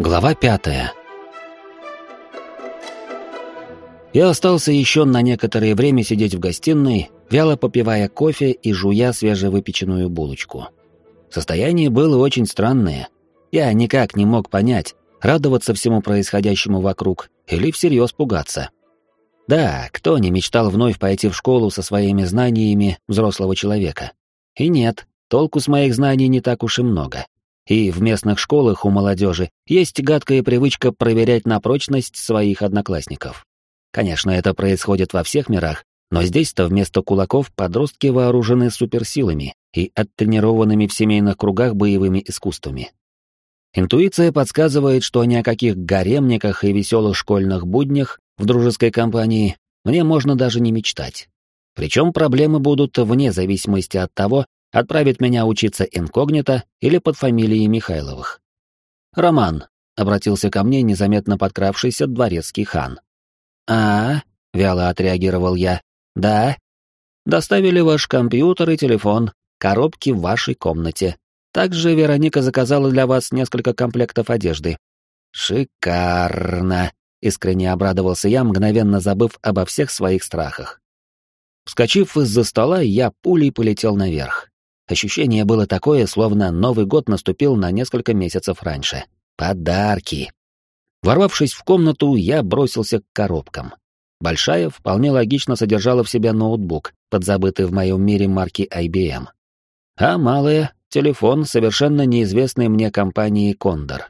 Глава пятая. Я остался еще на некоторое время сидеть в гостиной, вяло попивая кофе и жуя свежевыпеченную булочку. Состояние было очень странное. Я никак не мог понять, радоваться всему происходящему вокруг или всерьез пугаться. Да, кто не мечтал вновь пойти в школу со своими знаниями взрослого человека? И нет, толку с моих знаний не так уж и много. И в местных школах у молодежи есть гадкая привычка проверять на прочность своих одноклассников. Конечно, это происходит во всех мирах, но здесь-то вместо кулаков подростки вооружены суперсилами и оттренированными в семейных кругах боевыми искусствами. Интуиция подсказывает, что ни о каких гаремниках и веселых школьных буднях в дружеской компании мне можно даже не мечтать. Причем проблемы будут вне зависимости от того, отправит меня учиться инкогнито или под фамилией Михайловых. «Роман», — обратился ко мне незаметно подкравшийся дворецкий хан. «А, — вяло отреагировал я, — да. Доставили ваш компьютер и телефон, коробки в вашей комнате. Также Вероника заказала для вас несколько комплектов одежды». «Шикарно!» — искренне обрадовался я, мгновенно забыв обо всех своих страхах. Вскочив из-за стола, я пулей полетел наверх. Ощущение было такое, словно Новый год наступил на несколько месяцев раньше. Подарки. Ворвавшись в комнату, я бросился к коробкам. Большая вполне логично содержала в себе ноутбук, подзабытый в моем мире марки IBM. А малая — телефон совершенно неизвестной мне компании «Кондор».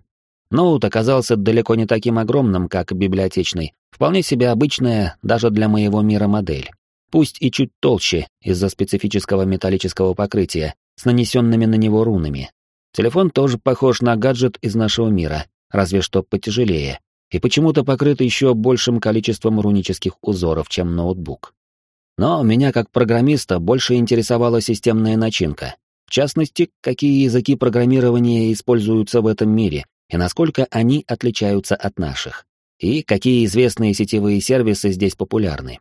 Ноут оказался далеко не таким огромным, как библиотечный, вполне себе обычная даже для моего мира модель пусть и чуть толще из-за специфического металлического покрытия с нанесенными на него рунами. Телефон тоже похож на гаджет из нашего мира, разве что потяжелее, и почему-то покрыт еще большим количеством рунических узоров, чем ноутбук. Но меня как программиста больше интересовала системная начинка, в частности, какие языки программирования используются в этом мире и насколько они отличаются от наших, и какие известные сетевые сервисы здесь популярны.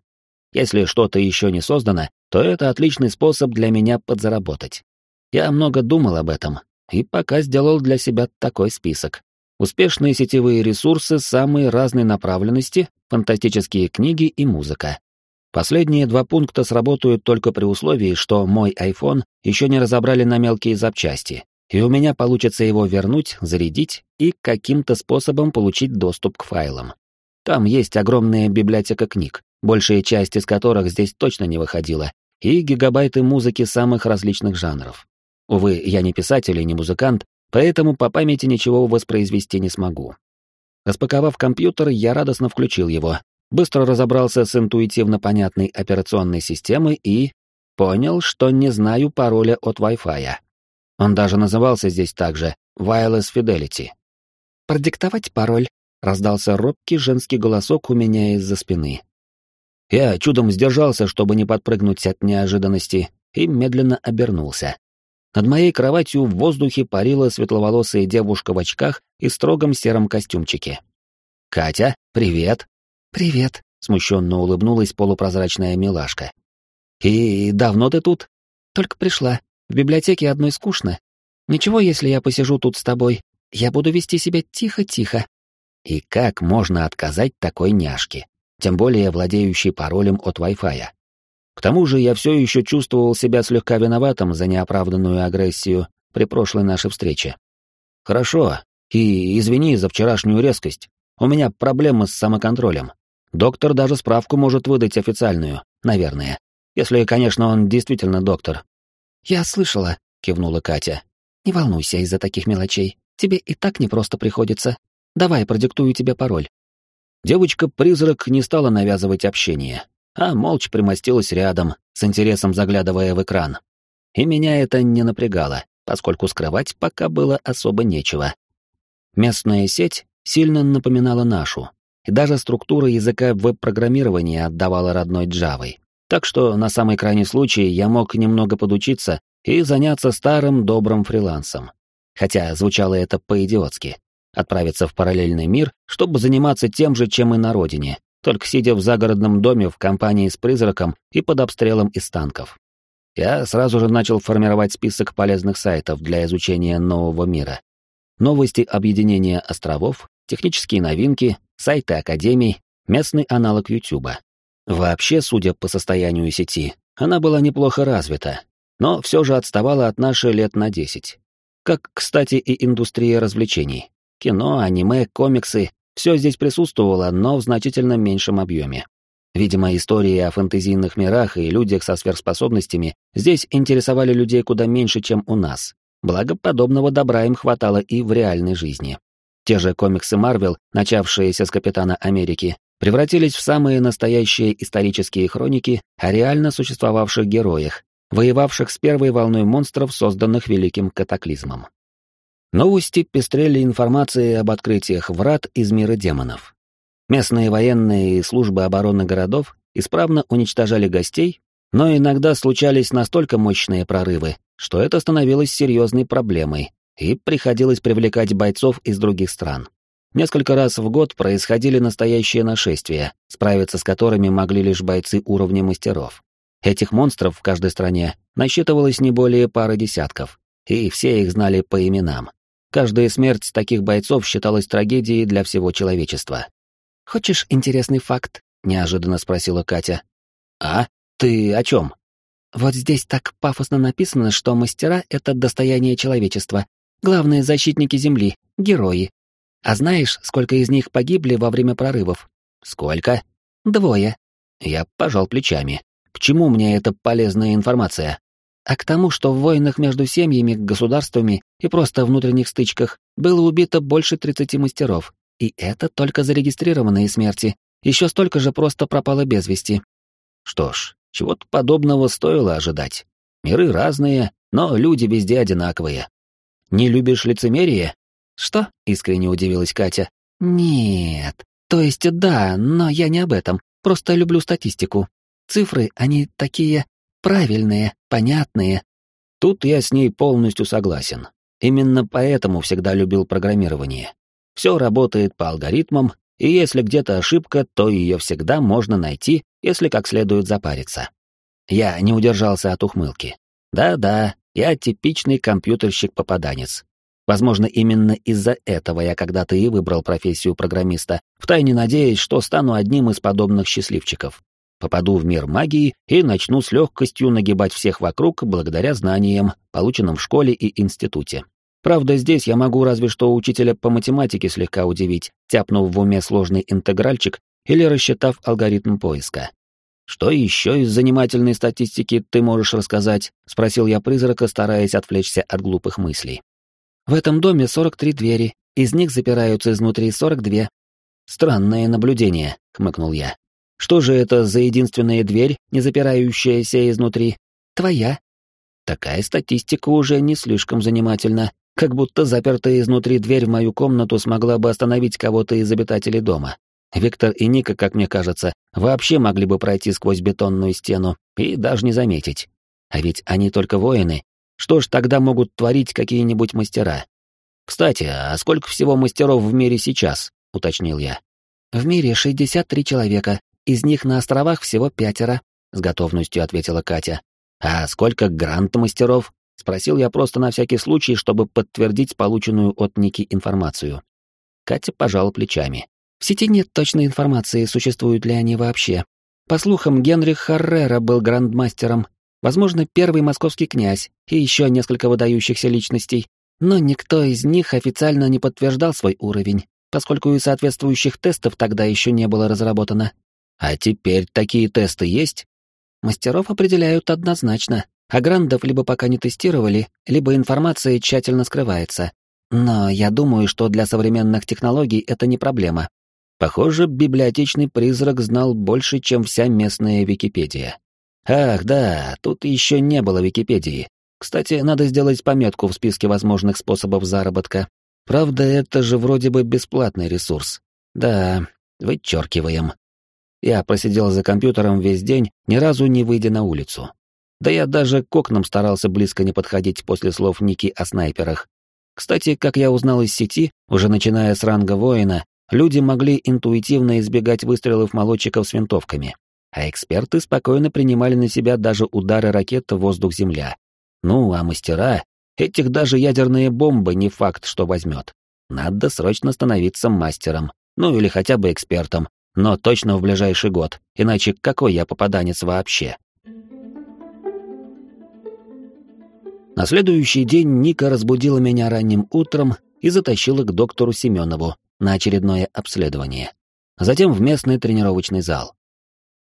Если что-то еще не создано, то это отличный способ для меня подзаработать. Я много думал об этом, и пока сделал для себя такой список. Успешные сетевые ресурсы самой разной направленности, фантастические книги и музыка. Последние два пункта сработают только при условии, что мой iPhone еще не разобрали на мелкие запчасти, и у меня получится его вернуть, зарядить и каким-то способом получить доступ к файлам. Там есть огромная библиотека книг, большая часть из которых здесь точно не выходила, и гигабайты музыки самых различных жанров. Увы, я не писатель и не музыкант, поэтому по памяти ничего воспроизвести не смогу. Распаковав компьютер, я радостно включил его, быстро разобрался с интуитивно понятной операционной системой и... понял, что не знаю пароля от Wi-Fi. Он даже назывался здесь также Wireless Fidelity. «Продиктовать пароль», — раздался робкий женский голосок у меня из-за спины. Я чудом сдержался, чтобы не подпрыгнуть от неожиданности, и медленно обернулся. Над моей кроватью в воздухе парила светловолосая девушка в очках и строгом сером костюмчике. «Катя, привет!» «Привет!» — смущенно улыбнулась полупрозрачная милашка. «И давно ты тут?» «Только пришла. В библиотеке одной скучно. Ничего, если я посижу тут с тобой. Я буду вести себя тихо-тихо». И как можно отказать такой няшке? Тем более владеющий паролем от Wi-Fi. К тому же я все еще чувствовал себя слегка виноватым за неоправданную агрессию при прошлой нашей встрече. Хорошо, и извини за вчерашнюю резкость. У меня проблемы с самоконтролем. Доктор даже справку может выдать официальную, наверное. Если, конечно, он действительно доктор. «Я слышала», — кивнула Катя. «Не волнуйся из-за таких мелочей. Тебе и так непросто приходится. Давай, продиктую тебе пароль». Девочка-призрак не стала навязывать общение, а молча примостилась рядом, с интересом заглядывая в экран. И меня это не напрягало, поскольку скрывать пока было особо нечего. Местная сеть сильно напоминала нашу, и даже структура языка веб-программирования отдавала родной Джавой. Так что на самый крайний случай я мог немного подучиться и заняться старым добрым фрилансом. Хотя звучало это по-идиотски отправиться в параллельный мир, чтобы заниматься тем же, чем и на родине, только сидя в загородном доме в компании с призраком и под обстрелом из танков. Я сразу же начал формировать список полезных сайтов для изучения нового мира. новости объединения островов, технические новинки, сайты академий, местный аналог Ютуба. Вообще, судя по состоянию сети, она была неплохо развита, но все же отставала от нашей лет на десять. Как, кстати, и индустрия развлечений. Кино, аниме, комиксы — все здесь присутствовало, но в значительно меньшем объеме. Видимо, истории о фэнтезийных мирах и людях со сверхспособностями здесь интересовали людей куда меньше, чем у нас. Благо, подобного добра им хватало и в реальной жизни. Те же комиксы Марвел, начавшиеся с Капитана Америки, превратились в самые настоящие исторические хроники о реально существовавших героях, воевавших с первой волной монстров, созданных Великим Катаклизмом. Новости пестрели информацией об открытиях врат из мира демонов. Местные военные и службы обороны городов исправно уничтожали гостей, но иногда случались настолько мощные прорывы, что это становилось серьезной проблемой, и приходилось привлекать бойцов из других стран. Несколько раз в год происходили настоящие нашествия, справиться с которыми могли лишь бойцы уровня мастеров. Этих монстров в каждой стране насчитывалось не более пары десятков, и все их знали по именам. Каждая смерть таких бойцов считалась трагедией для всего человечества. «Хочешь интересный факт?» — неожиданно спросила Катя. «А? Ты о чем?» «Вот здесь так пафосно написано, что мастера — это достояние человечества, главные защитники Земли, герои. А знаешь, сколько из них погибли во время прорывов?» «Сколько?» «Двое». Я пожал плечами. К чему мне эта полезная информация? А к тому, что в войнах между семьями, государствами и просто внутренних стычках было убито больше 30 мастеров. И это только зарегистрированные смерти. Еще столько же просто пропало без вести. Что ж, чего-то подобного стоило ожидать. Миры разные, но люди везде одинаковые. Не любишь лицемерие? Что? Искренне удивилась Катя. Нет. То есть да, но я не об этом. Просто люблю статистику. Цифры, они такие правильные, понятные. Тут я с ней полностью согласен. Именно поэтому всегда любил программирование. Все работает по алгоритмам, и если где-то ошибка, то ее всегда можно найти, если как следует запариться. Я не удержался от ухмылки. Да-да, я типичный компьютерщик-попаданец. Возможно, именно из-за этого я когда-то и выбрал профессию программиста, втайне надеясь, что стану одним из подобных счастливчиков попаду в мир магии и начну с легкостью нагибать всех вокруг благодаря знаниям, полученным в школе и институте. Правда, здесь я могу разве что учителя по математике слегка удивить, тяпнув в уме сложный интегральчик или рассчитав алгоритм поиска. «Что еще из занимательной статистики ты можешь рассказать?» — спросил я призрака, стараясь отвлечься от глупых мыслей. «В этом доме 43 двери, из них запираются изнутри 42». «Странное наблюдение», — хмыкнул я. Что же это за единственная дверь, не запирающаяся изнутри? Твоя. Такая статистика уже не слишком занимательна, как будто запертая изнутри дверь в мою комнату смогла бы остановить кого-то из обитателей дома. Виктор и Ника, как мне кажется, вообще могли бы пройти сквозь бетонную стену и даже не заметить. А ведь они только воины. Что ж тогда могут творить какие-нибудь мастера? Кстати, а сколько всего мастеров в мире сейчас? уточнил я. В мире 63 человека, из них на островах всего пятеро», — с готовностью ответила Катя. «А сколько грант-мастеров?» — спросил я просто на всякий случай, чтобы подтвердить полученную от Ники информацию. Катя пожала плечами. «В сети нет точной информации, существуют ли они вообще. По слухам, Генрих Харрера был грандмастером, возможно, первый московский князь и еще несколько выдающихся личностей, но никто из них официально не подтверждал свой уровень, поскольку и соответствующих тестов тогда еще не было разработано. А теперь такие тесты есть? Мастеров определяют однозначно, а грандов либо пока не тестировали, либо информация тщательно скрывается. Но я думаю, что для современных технологий это не проблема. Похоже, библиотечный призрак знал больше, чем вся местная Википедия. Ах, да, тут еще не было Википедии. Кстати, надо сделать пометку в списке возможных способов заработка. Правда, это же вроде бы бесплатный ресурс. Да, вычеркиваем. Я просидел за компьютером весь день, ни разу не выйдя на улицу. Да я даже к окнам старался близко не подходить после слов Ники о снайперах. Кстати, как я узнал из сети, уже начиная с ранга воина, люди могли интуитивно избегать выстрелов молодчиков с винтовками, а эксперты спокойно принимали на себя даже удары ракет воздух-земля. Ну, а мастера, Этих даже ядерные бомбы не факт, что возьмет. Надо срочно становиться мастером, ну или хотя бы экспертом, но точно в ближайший год, иначе какой я попаданец вообще? На следующий день Ника разбудила меня ранним утром и затащила к доктору Семенову на очередное обследование. Затем в местный тренировочный зал.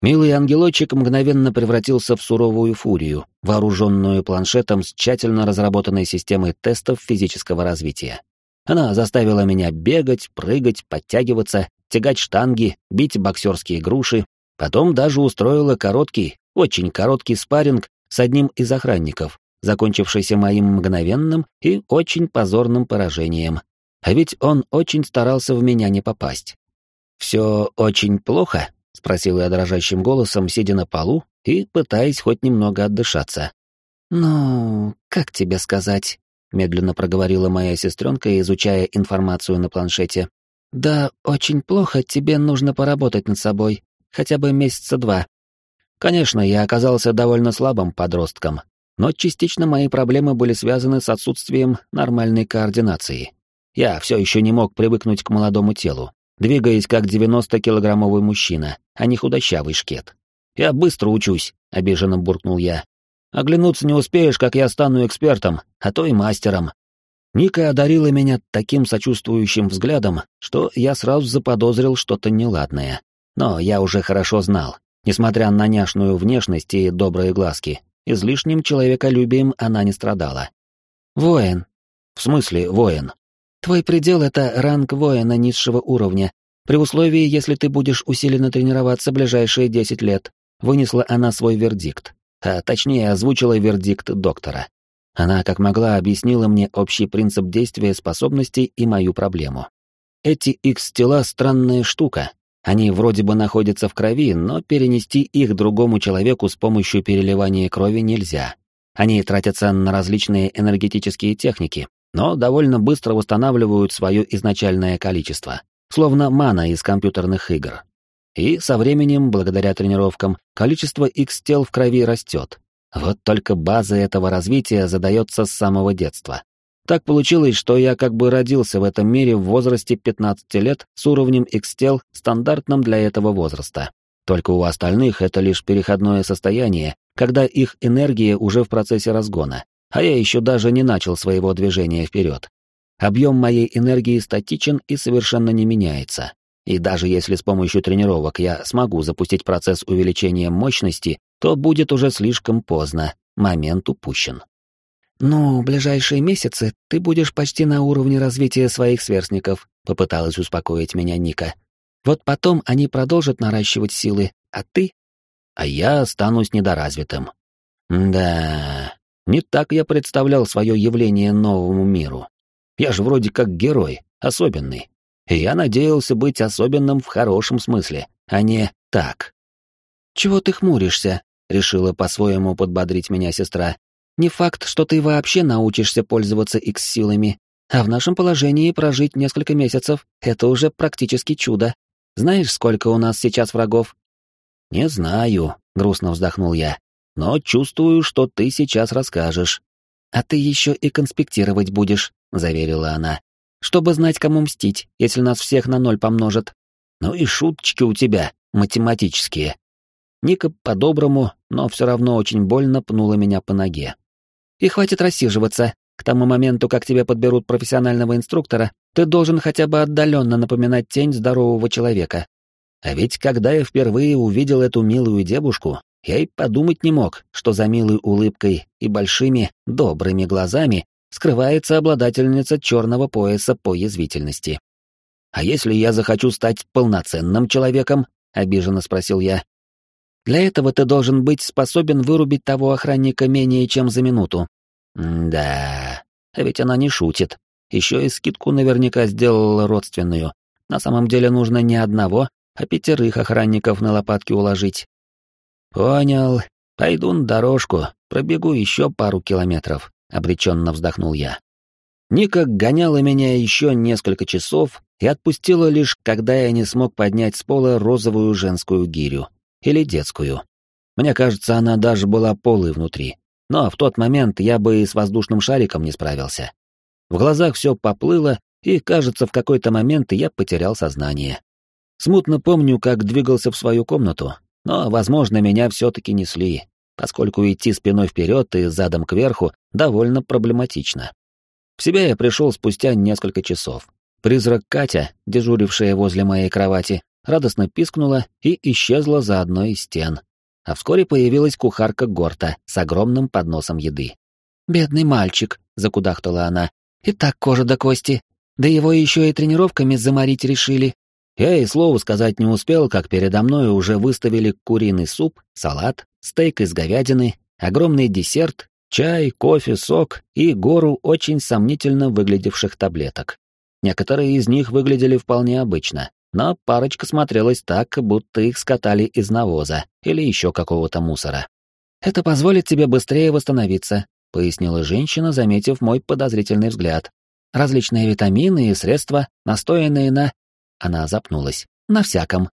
Милый ангелочек мгновенно превратился в суровую фурию, вооруженную планшетом с тщательно разработанной системой тестов физического развития. Она заставила меня бегать, прыгать, подтягиваться, тягать штанги, бить боксерские груши, потом даже устроила короткий, очень короткий спарринг с одним из охранников, закончившийся моим мгновенным и очень позорным поражением. А ведь он очень старался в меня не попасть. «Все очень плохо?» — спросил я дрожащим голосом, сидя на полу и пытаясь хоть немного отдышаться. «Ну, как тебе сказать?» — медленно проговорила моя сестренка, изучая информацию на планшете. «Да, очень плохо, тебе нужно поработать над собой, хотя бы месяца два». Конечно, я оказался довольно слабым подростком, но частично мои проблемы были связаны с отсутствием нормальной координации. Я все еще не мог привыкнуть к молодому телу, двигаясь как 90-килограммовый мужчина, а не худощавый шкет. «Я быстро учусь», — обиженно буркнул я. «Оглянуться не успеешь, как я стану экспертом, а то и мастером». Ника одарила меня таким сочувствующим взглядом, что я сразу заподозрил что-то неладное. Но я уже хорошо знал, несмотря на няшную внешность и добрые глазки, излишним человеколюбием она не страдала. «Воин». «В смысле воин?» Твой предел — это ранг воина низшего уровня, при условии, если ты будешь усиленно тренироваться ближайшие десять лет. Вынесла она свой вердикт, а точнее озвучила вердикт доктора. Она, как могла, объяснила мне общий принцип действия способностей и мою проблему. Эти X-тела — странная штука. Они вроде бы находятся в крови, но перенести их другому человеку с помощью переливания крови нельзя. Они тратятся на различные энергетические техники, но довольно быстро восстанавливают свое изначальное количество, словно мана из компьютерных игр. И со временем, благодаря тренировкам, количество X-тел в крови растет. Вот только база этого развития задается с самого детства. Так получилось, что я как бы родился в этом мире в возрасте 15 лет с уровнем X-тел, стандартным для этого возраста. Только у остальных это лишь переходное состояние, когда их энергия уже в процессе разгона, а я еще даже не начал своего движения вперед. Объем моей энергии статичен и совершенно не меняется. И даже если с помощью тренировок я смогу запустить процесс увеличения мощности, то будет уже слишком поздно, момент упущен. «Ну, ближайшие месяцы ты будешь почти на уровне развития своих сверстников», — попыталась успокоить меня Ника. «Вот потом они продолжат наращивать силы, а ты...» «А я останусь недоразвитым». «Да, не так я представлял свое явление новому миру. Я же вроде как герой, особенный. И я надеялся быть особенным в хорошем смысле, а не так. «Чего ты хмуришься?» — решила по-своему подбодрить меня сестра. «Не факт, что ты вообще научишься пользоваться X-силами, а в нашем положении прожить несколько месяцев — это уже практически чудо. Знаешь, сколько у нас сейчас врагов?» «Не знаю», — грустно вздохнул я но чувствую, что ты сейчас расскажешь. А ты еще и конспектировать будешь, заверила она, чтобы знать, кому мстить, если нас всех на ноль помножат. Ну и шуточки у тебя, математические. Ника по-доброму, но все равно очень больно пнула меня по ноге. И хватит рассиживаться. К тому моменту, как тебе подберут профессионального инструктора, ты должен хотя бы отдаленно напоминать тень здорового человека. А ведь когда я впервые увидел эту милую девушку, я и подумать не мог, что за милой улыбкой и большими, добрыми глазами скрывается обладательница черного пояса по язвительности. «А если я захочу стать полноценным человеком?» — обиженно спросил я. «Для этого ты должен быть способен вырубить того охранника менее чем за минуту». «Да, а ведь она не шутит. Еще и скидку наверняка сделала родственную. На самом деле нужно не одного, а пятерых охранников на лопатки уложить. «Понял. Пойду на дорожку, пробегу еще пару километров», — обреченно вздохнул я. Ника гоняла меня еще несколько часов и отпустила лишь, когда я не смог поднять с пола розовую женскую гирю. Или детскую. Мне кажется, она даже была полой внутри. но в тот момент я бы и с воздушным шариком не справился. В глазах все поплыло, и, кажется, в какой-то момент я потерял сознание. Смутно помню, как двигался в свою комнату, но, возможно, меня все-таки несли, поскольку идти спиной вперед и задом кверху довольно проблематично. В себя я пришел спустя несколько часов. Призрак Катя, дежурившая возле моей кровати, радостно пискнула и исчезла за одной из стен. А вскоре появилась кухарка Горта с огромным подносом еды. «Бедный мальчик», — закудахтала она, — «и так кожа до кости. Да его еще и тренировками заморить решили». Я и слова сказать не успел, как передо мной уже выставили куриный суп, салат, стейк из говядины, огромный десерт, чай, кофе, сок и гору очень сомнительно выглядевших таблеток. Некоторые из них выглядели вполне обычно, но парочка смотрелась так, будто их скатали из навоза или еще какого-то мусора. «Это позволит тебе быстрее восстановиться», — пояснила женщина, заметив мой подозрительный взгляд. «Различные витамины и средства, настоянные на она запнулась. «На всяком».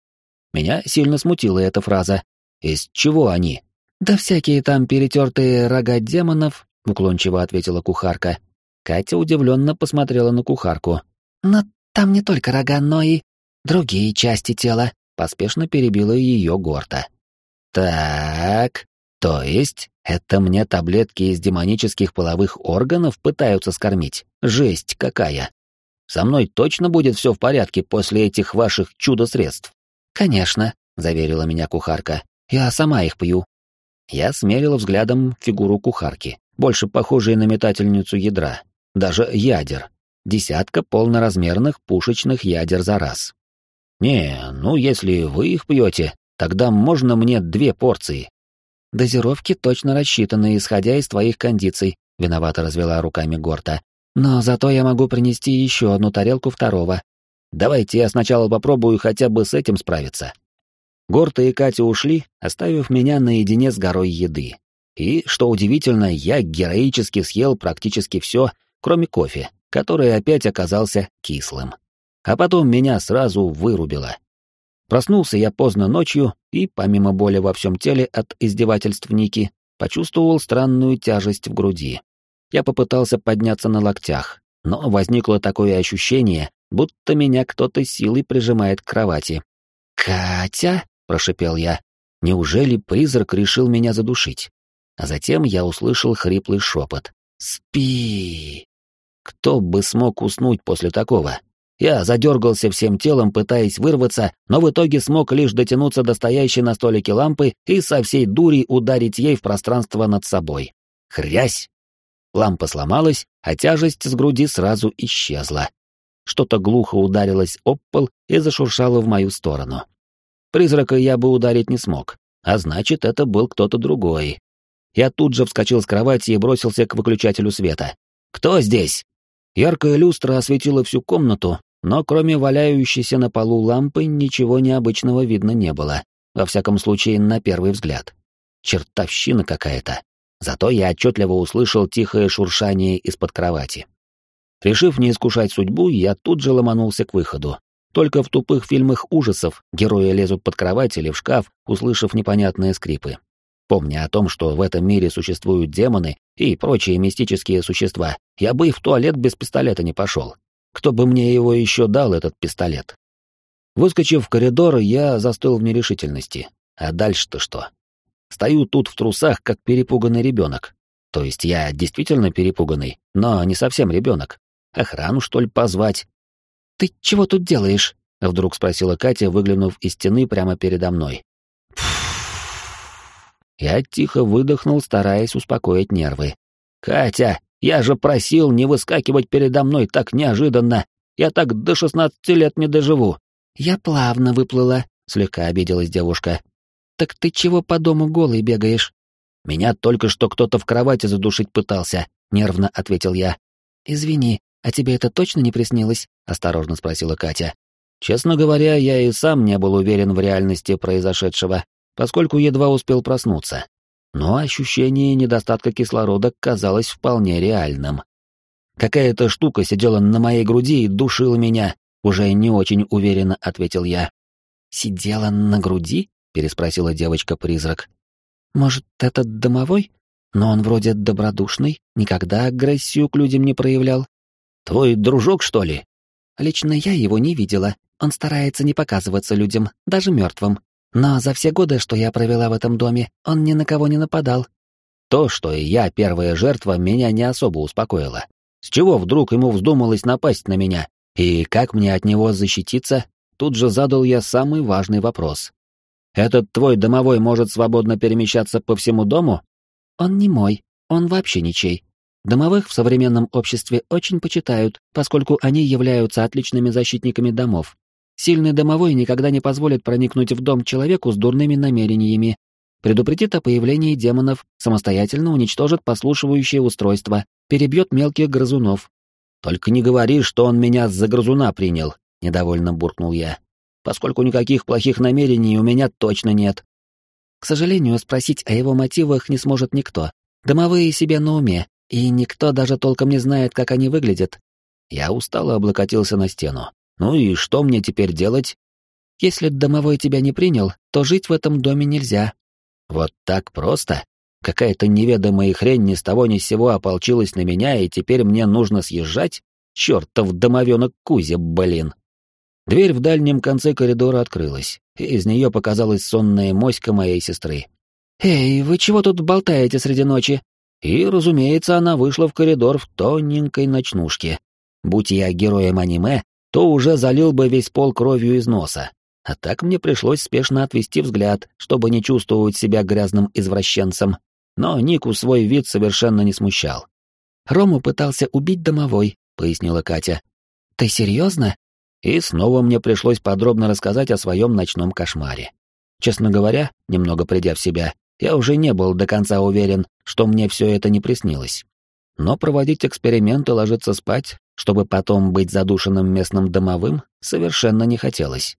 Меня сильно смутила эта фраза. «Из чего они?» «Да всякие там перетертые рога демонов», — уклончиво ответила кухарка. Катя удивленно посмотрела на кухарку. «Но там не только рога, но и другие части тела», — поспешно перебила ее Горта. «Так, то есть это мне таблетки из демонических половых органов пытаются скормить? Жесть какая!» Со мной точно будет все в порядке после этих ваших чудо-средств. Конечно, заверила меня кухарка. Я сама их пью. Я смерила взглядом фигуру кухарки, больше похожей на метательницу ядра, даже ядер. Десятка полноразмерных пушечных ядер за раз. Не, ну если вы их пьете, тогда можно мне две порции. Дозировки точно рассчитаны, исходя из твоих кондиций, виновато развела руками Горта. Но зато я могу принести еще одну тарелку второго. Давайте я сначала попробую хотя бы с этим справиться. Горта и Катя ушли, оставив меня наедине с горой еды. И, что удивительно, я героически съел практически все, кроме кофе, который опять оказался кислым. А потом меня сразу вырубило. Проснулся я поздно ночью и, помимо боли во всем теле от издевательств Ники, почувствовал странную тяжесть в груди. Я попытался подняться на локтях, но возникло такое ощущение, будто меня кто-то силой прижимает к кровати. «Катя?» — прошипел я. «Неужели призрак решил меня задушить?» А затем я услышал хриплый шепот. «Спи!» Кто бы смог уснуть после такого? Я задергался всем телом, пытаясь вырваться, но в итоге смог лишь дотянуться до стоящей на столике лампы и со всей дури ударить ей в пространство над собой. Хрясь! Лампа сломалась, а тяжесть с груди сразу исчезла. Что-то глухо ударилось об пол и зашуршало в мою сторону. Призрака я бы ударить не смог, а значит, это был кто-то другой. Я тут же вскочил с кровати и бросился к выключателю света. «Кто здесь?» Яркая люстра осветила всю комнату, но кроме валяющейся на полу лампы ничего необычного видно не было, во всяком случае на первый взгляд. Чертовщина какая-то. Зато я отчетливо услышал тихое шуршание из-под кровати. Решив не искушать судьбу, я тут же ломанулся к выходу. Только в тупых фильмах ужасов герои лезут под кровать или в шкаф, услышав непонятные скрипы. Помня о том, что в этом мире существуют демоны и прочие мистические существа, я бы и в туалет без пистолета не пошел. Кто бы мне его еще дал, этот пистолет? Выскочив в коридор, я застыл в нерешительности. А дальше-то что? Стою тут в трусах, как перепуганный ребенок. То есть я действительно перепуганный, но не совсем ребенок. Охрану, что ли, позвать? «Ты чего тут делаешь?» — вдруг спросила Катя, выглянув из стены прямо передо мной. Я тихо выдохнул, стараясь успокоить нервы. «Катя, я же просил не выскакивать передо мной так неожиданно. Я так до шестнадцати лет не доживу». «Я плавно выплыла», — слегка обиделась девушка. «Так ты чего по дому голый бегаешь?» «Меня только что кто-то в кровати задушить пытался», — нервно ответил я. «Извини, а тебе это точно не приснилось?» — осторожно спросила Катя. Честно говоря, я и сам не был уверен в реальности произошедшего, поскольку едва успел проснуться. Но ощущение недостатка кислорода казалось вполне реальным. Какая-то штука сидела на моей груди и душила меня, уже не очень уверенно ответил я. «Сидела на груди?» — переспросила девочка-призрак. «Может, этот домовой? Но он вроде добродушный, никогда агрессию к людям не проявлял. Твой дружок, что ли? Лично я его не видела. Он старается не показываться людям, даже мертвым. Но за все годы, что я провела в этом доме, он ни на кого не нападал. То, что и я первая жертва, меня не особо успокоило. С чего вдруг ему вздумалось напасть на меня? И как мне от него защититься? Тут же задал я самый важный вопрос. Этот твой домовой может свободно перемещаться по всему дому? Он не мой, он вообще ничей. Домовых в современном обществе очень почитают, поскольку они являются отличными защитниками домов. Сильный домовой никогда не позволит проникнуть в дом человеку с дурными намерениями, предупредит о появлении демонов, самостоятельно уничтожит послушивающее устройство, перебьет мелких грызунов. «Только не говори, что он меня за грызуна принял», — недовольно буркнул я. «Поскольку никаких плохих намерений у меня точно нет». К сожалению, спросить о его мотивах не сможет никто. Домовые себе на уме, и никто даже толком не знает, как они выглядят. Я устало облокотился на стену. Ну и что мне теперь делать? Если домовой тебя не принял, то жить в этом доме нельзя. Вот так просто? Какая-то неведомая хрень ни с того ни с сего ополчилась на меня, и теперь мне нужно съезжать? Чёртов домовенок Кузя, блин! Дверь в дальнем конце коридора открылась, и из нее показалась сонная моська моей сестры. «Эй, вы чего тут болтаете среди ночи?» И, разумеется, она вышла в коридор в тоненькой ночнушке. Будь я героем аниме, то уже залил бы весь пол кровью из носа. А так мне пришлось спешно отвести взгляд, чтобы не чувствовать себя грязным извращенцем. Но Нику свой вид совершенно не смущал. «Рому пытался убить домовой», — пояснила Катя. «Ты серьезно?» И снова мне пришлось подробно рассказать о своем ночном кошмаре. Честно говоря, немного придя в себя, я уже не был до конца уверен, что мне все это не приснилось. Но проводить эксперименты, ложиться спать, чтобы потом быть задушенным местным домовым, совершенно не хотелось.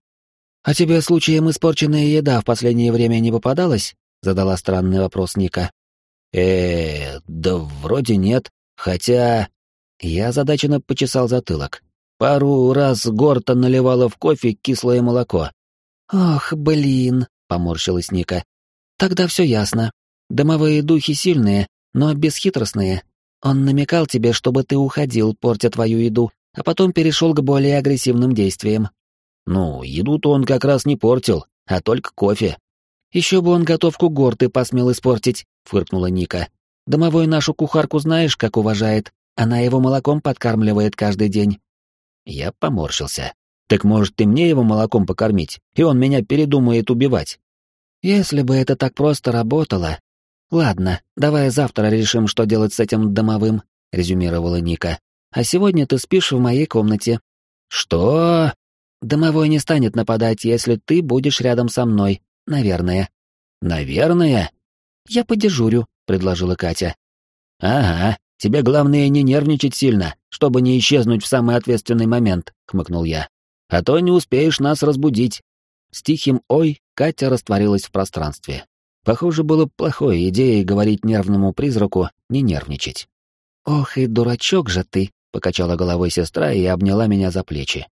«А тебе случаем испорченная еда в последнее время не попадалась?» — задала странный вопрос Ника. э да вроде нет, хотя...» Я озадаченно почесал затылок. Пару раз Горта наливала в кофе кислое молоко. «Ох, блин», — поморщилась Ника. Тогда все ясно. Домовые духи сильные, но бесхитростные. Он намекал тебе, чтобы ты уходил, портя твою еду, а потом перешел к более агрессивным действиям. Ну, еду-то он как раз не портил, а только кофе. Еще бы он готовку горты посмел испортить, фыркнула Ника. Домовой нашу кухарку знаешь, как уважает. Она его молоком подкармливает каждый день. Я поморщился. Так может, ты мне его молоком покормить, и он меня передумает убивать? Если бы это так просто работало... Ладно, давай завтра решим, что делать с этим домовым, резюмировала Ника. А сегодня ты спишь в моей комнате. Что? Домовой не станет нападать, если ты будешь рядом со мной, наверное. Наверное? Я подежурю, предложила Катя. Ага, тебе главное не нервничать сильно, чтобы не исчезнуть в самый ответственный момент, хмыкнул я. А то не успеешь нас разбудить. С тихим «ой» Катя растворилась в пространстве. Похоже, было плохой идеей говорить нервному призраку не нервничать. «Ох и дурачок же ты!» — покачала головой сестра и обняла меня за плечи.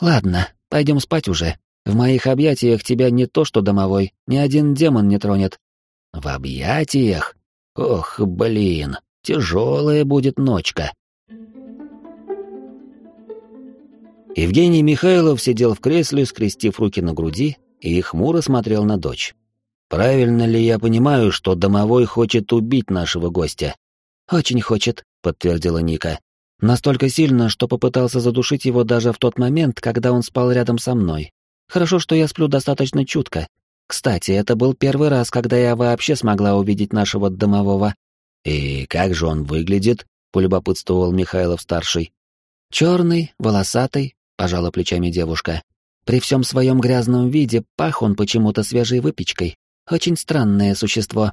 «Ладно, пойдем спать уже. В моих объятиях тебя не то что домовой, ни один демон не тронет». «В объятиях? Ох, блин, тяжелая будет ночка». Евгений Михайлов сидел в кресле, скрестив руки на груди, и хмуро смотрел на дочь. «Правильно ли я понимаю, что домовой хочет убить нашего гостя?» «Очень хочет», — подтвердила Ника. «Настолько сильно, что попытался задушить его даже в тот момент, когда он спал рядом со мной. Хорошо, что я сплю достаточно чутко. Кстати, это был первый раз, когда я вообще смогла увидеть нашего домового». «И как же он выглядит?» — полюбопытствовал Михайлов-старший. «Черный, волосатый, пожала плечами девушка. При всем своем грязном виде пах он почему-то свежей выпечкой. Очень странное существо.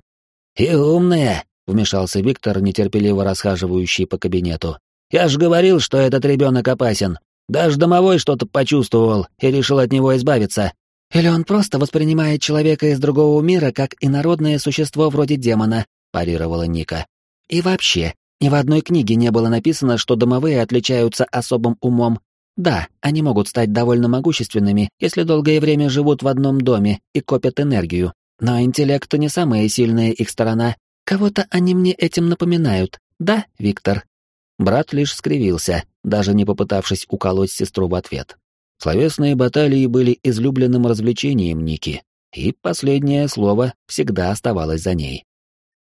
«И умное!» — вмешался Виктор, нетерпеливо расхаживающий по кабинету. «Я ж говорил, что этот ребенок опасен. Даже домовой что-то почувствовал и решил от него избавиться». «Или он просто воспринимает человека из другого мира как инородное существо вроде демона», — парировала Ника. «И вообще, ни в одной книге не было написано, что домовые отличаются особым умом. Да, они могут стать довольно могущественными, если долгое время живут в одном доме и копят энергию, но интеллект не самая сильная их сторона, Кого-то они мне этим напоминают, да, Виктор?» Брат лишь скривился, даже не попытавшись уколоть сестру в ответ. Словесные баталии были излюбленным развлечением Ники, и последнее слово всегда оставалось за ней.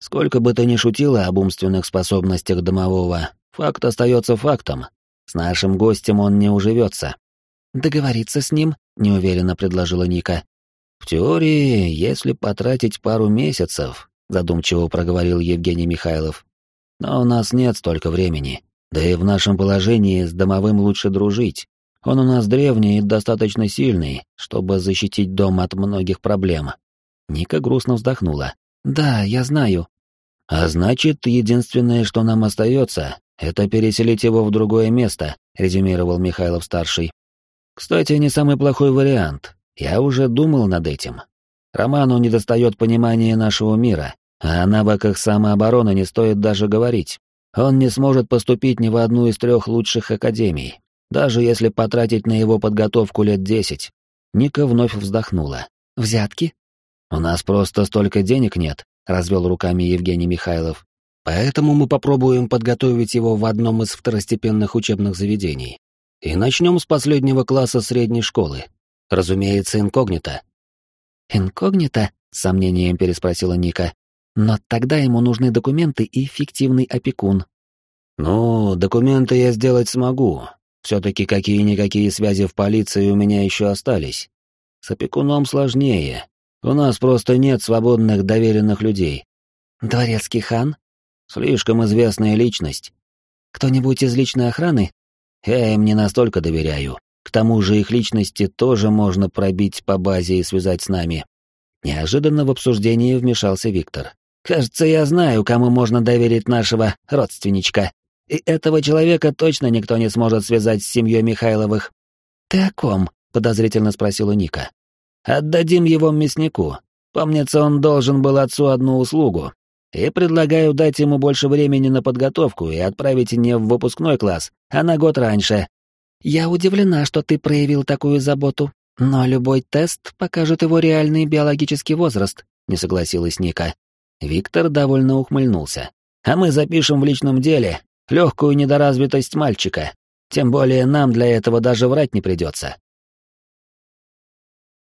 Сколько бы ты ни шутила об умственных способностях домового, факт остается фактом. С нашим гостем он не уживется. «Договориться с ним?» — неуверенно предложила Ника. «В теории, если потратить пару месяцев, задумчиво проговорил Евгений Михайлов. Но у нас нет столько времени. Да и в нашем положении с домовым лучше дружить. Он у нас древний и достаточно сильный, чтобы защитить дом от многих проблем. Ника грустно вздохнула. Да, я знаю. А значит, единственное, что нам остается, это переселить его в другое место, резюмировал Михайлов старший. Кстати, не самый плохой вариант. Я уже думал над этим. Роману недостает понимания нашего мира, а о навыках самообороны не стоит даже говорить. Он не сможет поступить ни в одну из трех лучших академий, даже если потратить на его подготовку лет десять. Ника вновь вздохнула. «Взятки?» «У нас просто столько денег нет», — развел руками Евгений Михайлов. «Поэтому мы попробуем подготовить его в одном из второстепенных учебных заведений. И начнем с последнего класса средней школы. Разумеется, инкогнито. «Инкогнито?» — с сомнением переспросила Ника. «Но тогда ему нужны документы и фиктивный опекун». «Ну, документы я сделать смогу. Все-таки какие-никакие связи в полиции у меня еще остались. С опекуном сложнее. У нас просто нет свободных доверенных людей». «Дворецкий хан?» «Слишком известная личность». «Кто-нибудь из личной охраны?» «Я им не настолько доверяю. К тому же их личности тоже можно пробить по базе и связать с нами. Неожиданно в обсуждение вмешался Виктор. «Кажется, я знаю, кому можно доверить нашего родственничка. И этого человека точно никто не сможет связать с семьей Михайловых». «Ты о ком?» — подозрительно спросила Ника. «Отдадим его мяснику. Помнится, он должен был отцу одну услугу. И предлагаю дать ему больше времени на подготовку и отправить не в выпускной класс, а на год раньше, я удивлена, что ты проявил такую заботу, но любой тест покажет его реальный биологический возраст, не согласилась Ника. Виктор довольно ухмыльнулся. А мы запишем в личном деле легкую недоразвитость мальчика. Тем более нам для этого даже врать не придется.